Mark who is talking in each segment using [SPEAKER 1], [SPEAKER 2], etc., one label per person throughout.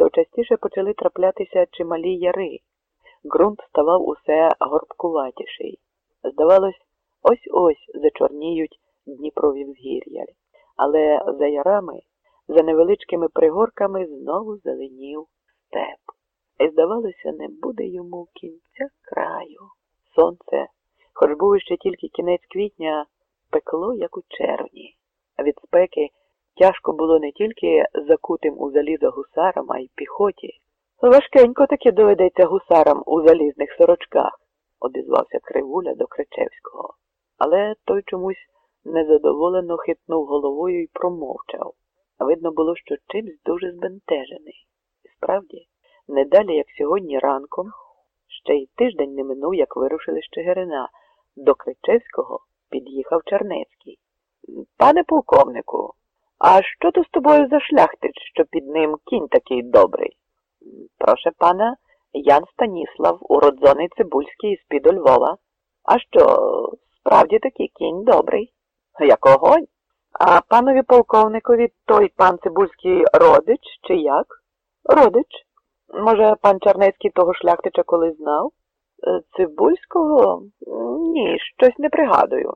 [SPEAKER 1] то частіше почали траплятися чималі яри. Ґрунт ставав усе горбкуватіший. Здавалось, ось-ось зачорніють Дніпрові взгір'я. Але за ярами, за невеличкими пригорками знову зеленів степ. І, здавалося, не буде йому кінця краю. Сонце, хоч був іще тільки кінець квітня, пекло, як у червні. Від спеки тяжко було не тільки закутим у залізо гусарам, а й піхоті. Важкенько таки доведеться гусарам у залізних сорочках, одізвався Кривуля до Кричевського. Але той чомусь незадоволено хитнув головою і промовчав. Видно було, що чимсь дуже збентежений. І справді, не далі, як сьогодні ранком, ще й тиждень не минув, як вирушили з Чигирина. До Кричевського під'їхав Чернецький. Пане полковнику, а що то з тобою за шляхтич, що під ним кінь такий добрий? Проше пана, Ян Станіслав, уродзоний Цибульський з під Львова. А що, справді такий кінь добрий? Як огонь? А панові полковникові той пан Цибульський родич чи як? Родич? Може, пан Чернецький того шляхтича коли знав? Цибульського? Ні, щось не пригадую.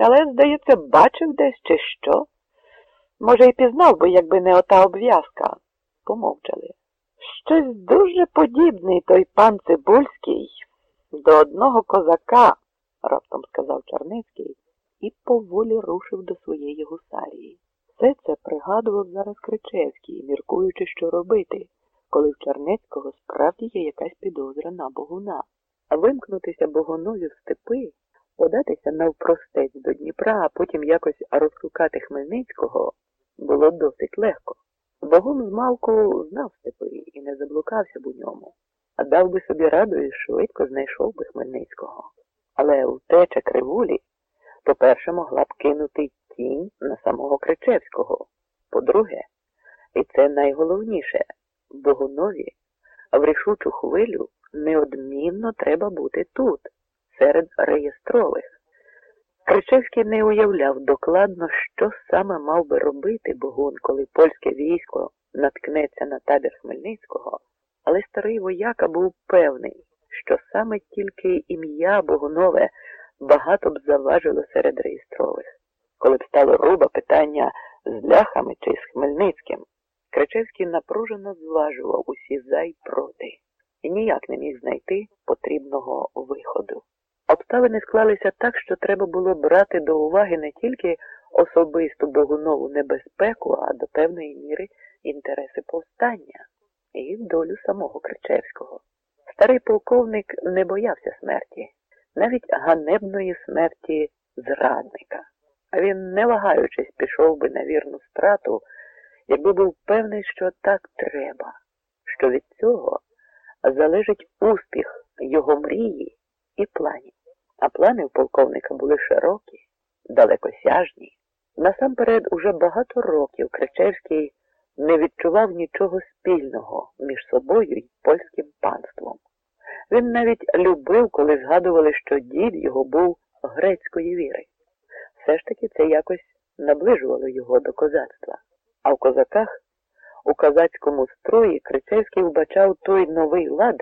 [SPEAKER 1] Але, здається, бачив десь чи що. Може, і пізнав би, якби не ота обв'язка. Помовчали. Щось дуже подібний той пан Цибульський до одного козака, раптом сказав Черницький, і поволі рушив до своєї гусарії. Все це пригадував зараз Кричевський, міркуючи, що робити, коли в Чернецького справді є якась підозра на богуна. А вимкнутися богунові в степи, податися навпростець до Дніпра, а потім якось розшукати Хмельницького було досить легко. Богун змалку знав степи і не заблукався б у ньому, а дав би собі раду і швидко знайшов би Хмельницького. Але втеча кривулі, по-перше, могла б кинути тінь на самого Кричевського. По-друге, і це найголовніше, Богунові в рішучу хвилю неодмінно треба бути тут, серед реєстрових. Кричевський не уявляв докладно, що саме мав би робити Богун, коли польське військо наткнеться на табір Хмельницького, але старий вояка був певний, що саме тільки ім'я Богунове багато б заважило серед реєстрових. Коли б стало руба питання з ляхами чи з Хмельницьким, Кричевський напружено зважував усі за й проти і ніяк не міг знайти потрібного виходу. Обставини склалися так, що треба було брати до уваги не тільки особисту Богунову небезпеку, а до певної міри інтереси повстання і долю самого Кричевського. Старий полковник не боявся смерті, навіть ганебної смерті зрадника. А він, не вагаючись, пішов би на вірну страту, якби був певний, що так треба, що від цього залежить успіх його мрії і планів. А плани у полковника були широкі, далекосяжні. Насамперед, уже багато років Кричевський не відчував нічого спільного між собою і польським панством. Він навіть любив, коли згадували, що дід його був грецької віри. Все ж таки це якось наближувало його до козацтва. А в козаках, у козацькому строї, Кричевський вбачав той новий лад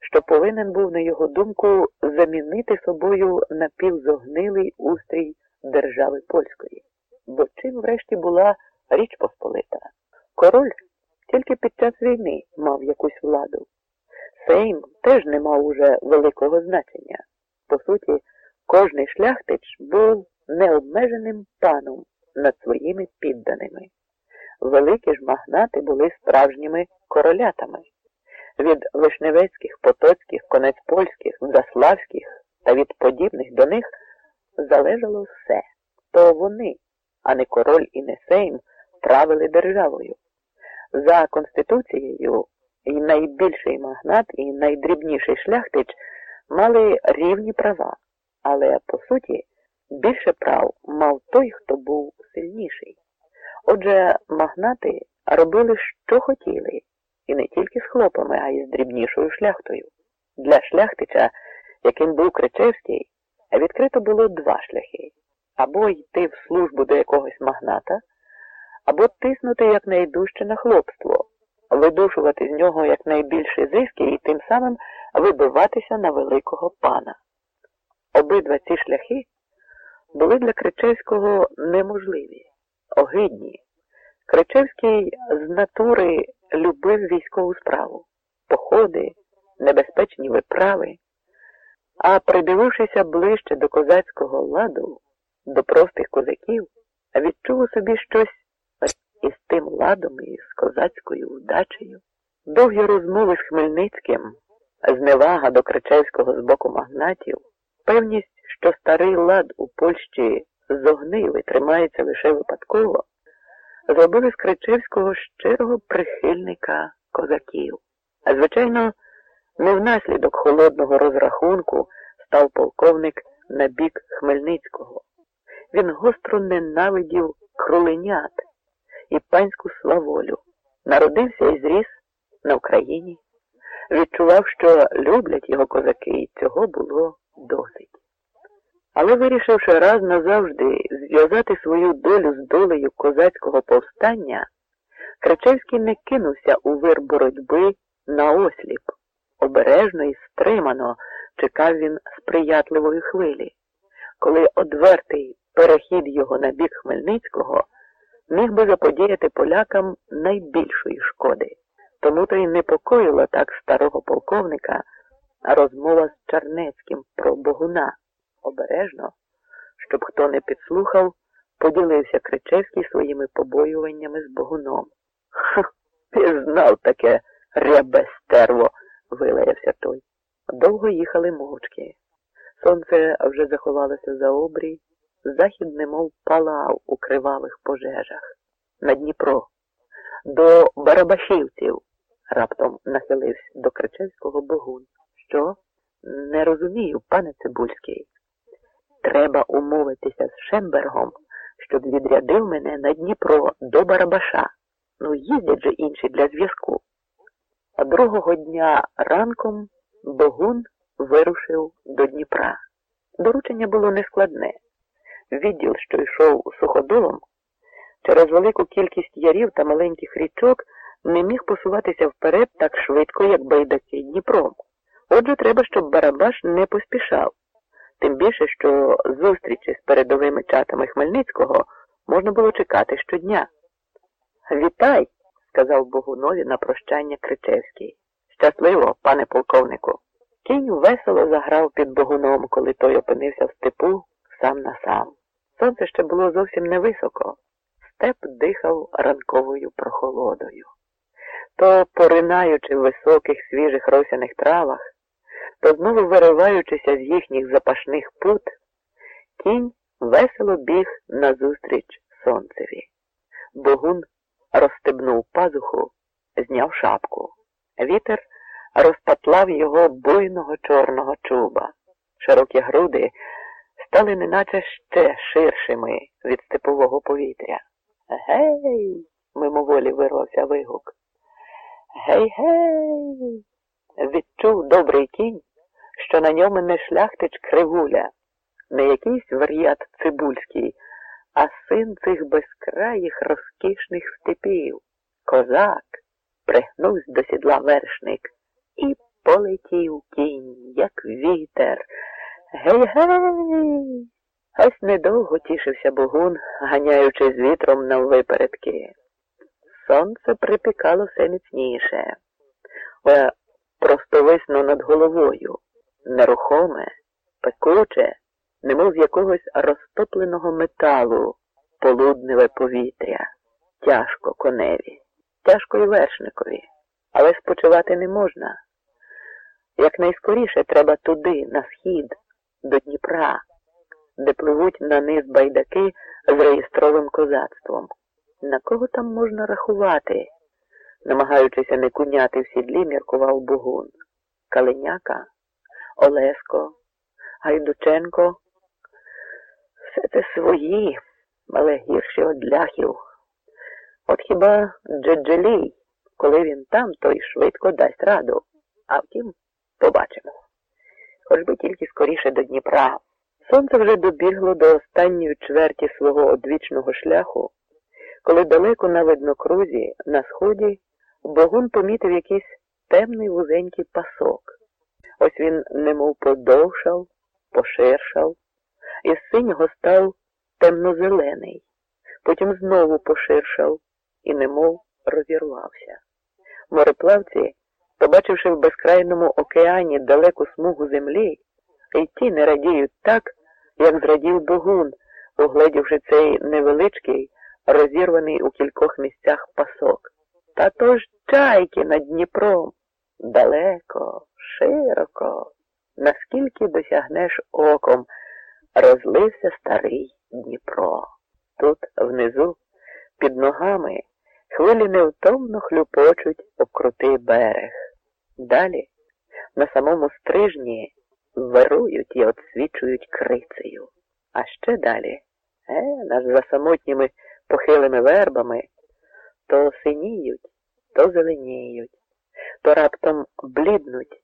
[SPEAKER 1] що повинен був, на його думку, замінити собою напівзогнилий устрій держави польської. Бо чим врешті була річ Посполита? Король тільки під час війни мав якусь владу. Сейм теж не мав уже великого значення. По суті, кожний шляхтич був необмеженим паном над своїми підданими. Великі ж магнати були справжніми королятами від Вишневецьких, Потоцьких, Конецпольських, Заславських та від подібних до них залежало все. То вони, а не король і не сейм, правили державою. За Конституцією і найбільший магнат, і найдрібніший шляхтич мали рівні права, але по суті більше прав мав той, хто був сильніший. Отже, магнати робили, що хотіли. І не тільки з хлопами, а й з дрібнішою шляхтою. Для шляхтича, яким був Кричевський, відкрито було два шляхи або йти в службу до якогось магната, або тиснути якнайдужче на хлопство, видушувати з нього якнайбільші зиски і тим самим вибиватися на великого пана. Обидва ці шляхи були для Кричевського неможливі, огидні. Кричевський з натури любив військову справу, походи, небезпечні виправи, а придивившися ближче до козацького ладу, до простих козаків, відчув у собі щось із тим ладом і з козацькою вдачею. Довгі розмови з Хмельницьким, зневага до Кричевського з боку магнатів, певність, що старий лад у Польщі зогнив і тримається лише випадково, зробили з Кричевського щирого прихильника козаків. А звичайно, не внаслідок холодного розрахунку став полковник на бік Хмельницького. Він гостро ненавидів кроленят і панську славолю. Народився і зріс на Україні, відчував, що люблять його козаки, і цього було досить. Але вирішивши раз назавжди зв'язати свою долю з долею козацького повстання, Кричевський не кинувся у вир боротьби на осліп. Обережно і стримано чекав він сприятливої хвилі, коли одвертий перехід його на бік Хмельницького міг би заподіяти полякам найбільшої шкоди. Тому то й непокоїла так старого полковника розмова з Чернецьким про Богуна. Обережно, щоб хто не підслухав, поділився Кричевський своїми побоюваннями з Богуном. Ха, пізнав таке рябе стерво, вилаявся той. Довго їхали мовчки. Сонце вже заховалося за обрій, захід немов палав у кривавих пожежах. На Дніпро, до Барабашівців, раптом нахилився до Кричевського Богун. Що? Не розумію, пане Цибульський. Треба умовитися з Шембергом, щоб відрядив мене на Дніпро до Барабаша. Ну, їздять же інші для зв'язку. А другого дня ранком Богун вирушив до Дніпра. Доручення було нескладне. Відділ, що йшов суходолом, через велику кількість ярів та маленьких річок не міг посуватися вперед так швидко, як байдаки Дніпром. Отже, треба, щоб Барабаш не поспішав. Тим більше, що зустрічі з передовими чатами Хмельницького можна було чекати щодня. Вітай, сказав Богунові на прощання Кричевський. Щасливо, пане полковнику. Кінь весело заграв під Богуном, коли той опинився в степу сам на сам. Сонце ще було зовсім невисоко. Степ дихав ранковою прохолодою. То, поринаючи в високих свіжих росяних травах, то знову вириваючися з їхніх запашних пут, кінь весело біг назустріч сонцеві. Богун розстебнув пазуху, зняв шапку. Вітер розпатлав його буйного чорного чуба. Широкі груди стали неначе ще ширшими від степового повітря. Гей, мимоволі вирвався вигук. Гей, гей. Відчув добрий кінь, що на ньому не шляхтич кривуля, не якийсь вар'ят цибульський, а син цих безкраїх розкішних степів. Козак пригнувся до сідла вершник і полетів кінь, як вітер. Гей-гей. Ось недовго тішився Богун, ганяючи з вітром наввипередки. Сонце припікало все міцніше, просто висно над головою, нерухоме, пекуче, немов з якогось розтопленого металу, полудневе повітря, тяжко коневі, тяжко й вершникові, але спочивати не можна. Якнайскоріше треба туди, на схід, до Дніпра, де пливуть на низ байдаки з реєстровим козацтвом. На кого там можна рахувати? Намагаючися не куняти в сідлі, міркував Бугун. Калиняка, Олеско, Гайдученко. Все це свої, але гірші од ляхів. От хіба Джеджелій, коли він там, той швидко дасть раду. А втім, побачимо. Хоч би тільки скоріше до Дніпра. Сонце вже добігло до останньої чверті свого одвічного шляху, коли далеко на виднокрузі, на сході, Богун помітив якийсь темний вузенький пасок. Ось він немов подовшав, поширшав, із синього став темно-зелений, потім знову поширшав і немов розірвався. Мореплавці, побачивши в безкрайному океані далеку смугу землі, і ті не радіють так, як зрадів Богун, угледівши цей невеличкий, розірваний у кількох місцях пасок. Та то ж чайки над Дніпром. Далеко, широко, наскільки досягнеш оком, розлився старий Дніпро. Тут, внизу, під ногами, хвилі невтомно хлюпочуть об крутий берег. Далі, на самому стрижні, вирують і отсвічують крицею. А ще далі, е, над за самотніми похилими вербами, то синіють, то зеленіють, то раптом бліднуть